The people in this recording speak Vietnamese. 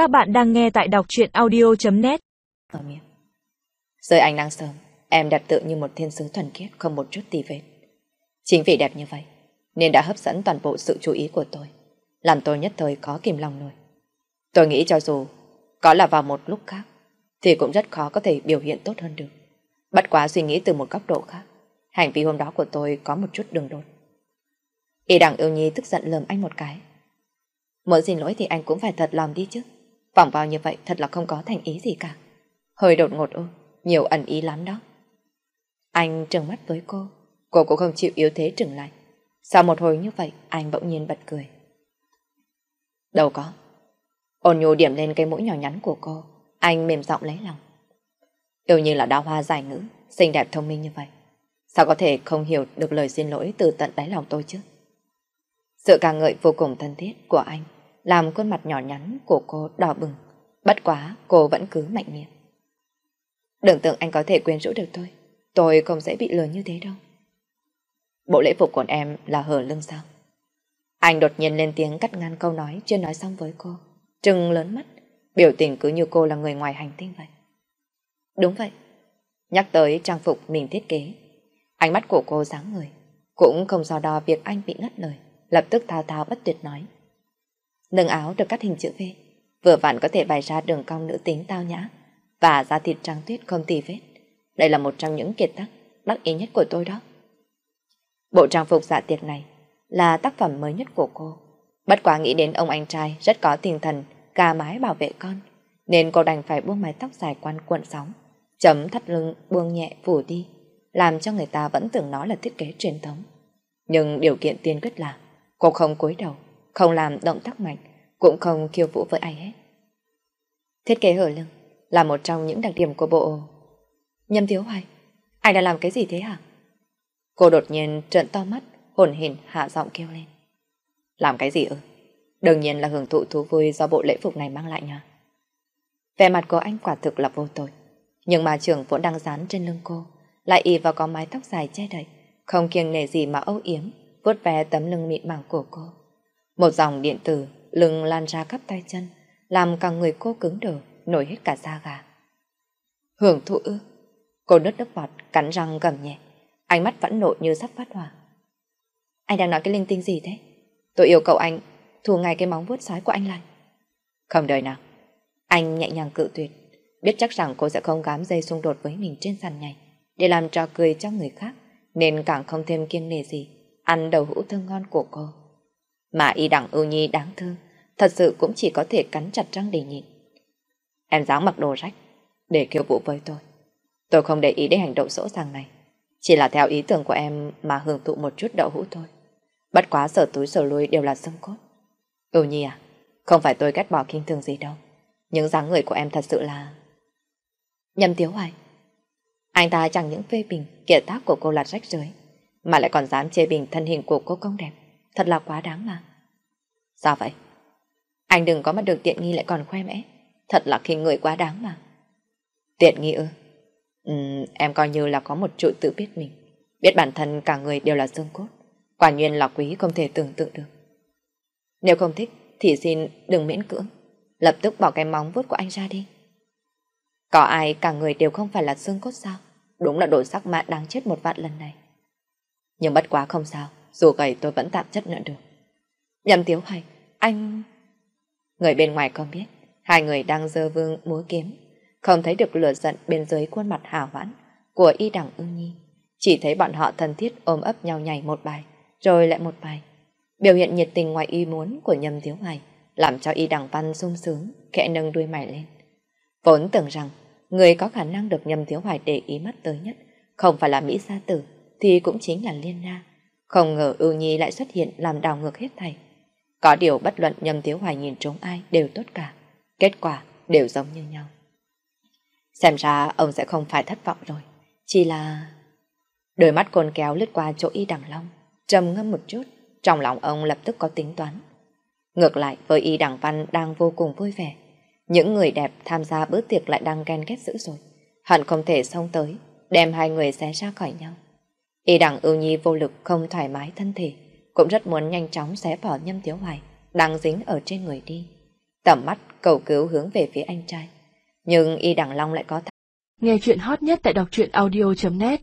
Các bạn đang nghe tại đọc truyện audio.net Ở. Dưới ánh nắng sớm, em đẹp tự như một thiên sứ thuần khiết không một chút tì vết. Chính vì đẹp như vậy, nên đã hấp dẫn toàn bộ sự chú ý của tôi, làm tôi nhất thời khó kìm lòng nổi. Tôi nghĩ cho dù có là vào một lúc khác, thì cũng rất khó có thể biểu hiện tốt hơn được. Bất quá suy nghĩ từ một góc độ khác, hành vi hôm đó của tôi có một chút đường đột. Y đằng yêu nhi tức giận lườm anh một cái. Muốn xin lỗi thì anh cũng phải thật lòng đi chứ. Vòng vào như vậy thật là không có thành ý gì cả. Hơi đột ngột ư, nhiều ẩn ý lắm đó. Anh trừng mắt với cô, cô cũng không chịu yếu thế trừng lại. Sau một hồi như vậy, anh bỗng nhiên bật cười. Đâu có. Ôn nhu điểm lên cái mũi nhỏ nhắn của cô, anh mềm giọng lấy lòng. Yêu như là đào hoa dài ngữ, xinh đẹp thông minh như vậy. Sao có thể không hiểu được lời xin lỗi từ tận đáy lòng tôi chứ? Sự ca ngợi vô cùng thân thiết của anh làm khuôn mặt nhỏ nhắn của cô đỏ bừng. Bất quá, cô vẫn cứ mạnh miệng. Đừng tưởng anh có thể quyến rũ được tôi. Tôi không dễ bị lừa như thế đâu. Bộ lễ phục của em là hở lưng sao? Anh đột nhiên lên tiếng cắt ngang câu nói chưa nói xong với cô. Trừng lớn mắt, biểu tình cứ như cô là người ngoài hành tinh vậy. Đúng vậy. Nhắc tới trang phục mình thiết kế, ánh mắt của cô sáng người, cũng không so đo việc anh bị ngắt lời, lập tức thao thao bất tuyệt nói. Nâng áo được cắt hình chữ V, vừa vặn có thể bày ra đường cong nữ tính tao nhã và da thịt trắng tuyết không tì vết. Đây là một trong những kiệt tác đắc ý nhất của tôi đó. Bộ trang phục dạ tiệc này là tác phẩm mới nhất của cô. Bất quá nghĩ đến ông anh trai rất có tinh thần ca mái bảo vệ con, nên cô đành phải buông mái tóc dài quăn cuộn sóng, chấm thắt lưng buông nhẹ phủ đi, làm cho người ta vẫn tưởng nó là thiết kế truyền thống. Nhưng điều kiện tiên quyết là cô không cúi đầu, không làm động tác mạnh, cũng không khiêu vũ với ai hết. Thiết kế hở lưng là một trong những đặc điểm của bộ. Nhâm thiếu hoài, anh đã làm cái gì thế hả? Cô đột nhiên trợn to mắt, hồn hển hạ giọng kêu lên. Làm cái gì ư? Đương nhiên là hưởng thụ thú vui do bộ lễ phục này mang lại nha. Vẻ mặt của anh quả thực là vô tội. Nhưng mà trưởng vẫn đang dán trên lưng cô, lại y vào có mái tóc dài che đậy, không kiêng nể gì mà âu yếm, vuốt ve tấm lưng mịn màng của cô. Một dòng điện tử lưng lan ra khắp tay chân, làm cả người cô cứng đờ, nổi hết cả da gà. Hưởng thụ ư? Cô nứt nước bọt, cắn răng gầm nhẹ, ánh mắt vẫn nộ như sắp phát hỏa. Anh đang nói cái linh tinh gì thế? Tôi yêu cầu anh thu ngay cái móng vuốt sói của anh lại. Không đời nào. Anh nhẹ nhàng cự tuyệt, biết chắc rằng cô sẽ không gám dây xung đột với mình trên sàn nhảy để làm trò cười cho người khác, nên càng không thêm kiêng nề gì ăn đầu hũ thơm ngon của cô. Mà y đẳng ưu nhi đáng thương, thật sự cũng chỉ có thể cắn chặt răng để nhịn. Em dáng mặc đồ rách, để kêu vũ với tôi. Tôi không để ý đến hành động sỗ sàng này, chỉ là theo ý tưởng của em mà hưởng thụ một chút đậu hũ thôi. Bất quá sở túi sở lui đều là xương cốt. Ưu nhi à, không phải tôi ghét bỏ kinh thường gì đâu. Những dáng người của em thật sự là... Nhầm tiếu hoài. Anh ta chẳng những phê bình kiệt tác của cô là rách rưới, mà lại còn dám chê bình thân hình của cô công đẹp. Thật là quá đáng mà. Sao vậy? Anh đừng có mà được tiện nghi lại còn khoe mẽ. Thật là khi người quá đáng mà. Tiện nghi ư? Ừ, em coi như là có một trụ tự biết mình. Biết bản thân cả người đều là xương cốt. Quả nhiên là quý không thể tưởng tượng được. Nếu không thích thì xin đừng miễn cưỡng. Lập tức bỏ cái móng vuốt của anh ra đi. Có ai cả người đều không phải là xương cốt sao? Đúng là đồ sắc mạ đáng chết một vạn lần này. Nhưng bất quá không sao, dù gầy tôi vẫn tạm chấp nhận được. Nhầm tiếu hay, anh... Người bên ngoài không biết, hai người đang dơ vương múa kiếm, không thấy được lửa giận bên dưới khuôn mặt hào hoãn của y đẳng ưng nhi. Chỉ thấy bọn họ thân thiết ôm ấp nhau nhảy một bài, rồi lại một bài. Biểu hiện nhiệt tình ngoài ý muốn của nhầm thiếu hoài, làm cho y đẳng văn sung sướng, khẽ nâng đuôi mày lên. Vốn tưởng rằng, người có khả năng được nhầm thiếu hoài để ý mắt tới nhất, không phải là Mỹ Gia Tử, thì cũng chính là Liên Na. Không ngờ ưu nhi lại xuất hiện làm đảo ngược hết thảy. Có điều bất luận nhầm thiếu hoài nhìn trúng ai đều tốt cả. Kết quả đều giống như nhau. Xem ra ông sẽ không phải thất vọng rồi. Chỉ là... Đôi mắt côn kéo lướt qua chỗ y đằng long, trầm ngâm một chút, trong lòng ông lập tức có tính toán. Ngược lại với y đằng văn đang vô cùng vui vẻ, những người đẹp tham gia bữa tiệc lại đang ghen ghét dữ rồi. Hận không thể xông tới, đem hai người xé ra khỏi nhau. Y đằng ưu nhi vô lực không thoải mái thân thể, cũng rất muốn nhanh chóng xé bỏ nhâm thiếu hoài, đang dính ở trên người đi. Tầm mắt cầu cứu hướng về phía anh trai. Nhưng y đằng long lại có Nghe chuyện hot nhất tại đọc truyện audio.net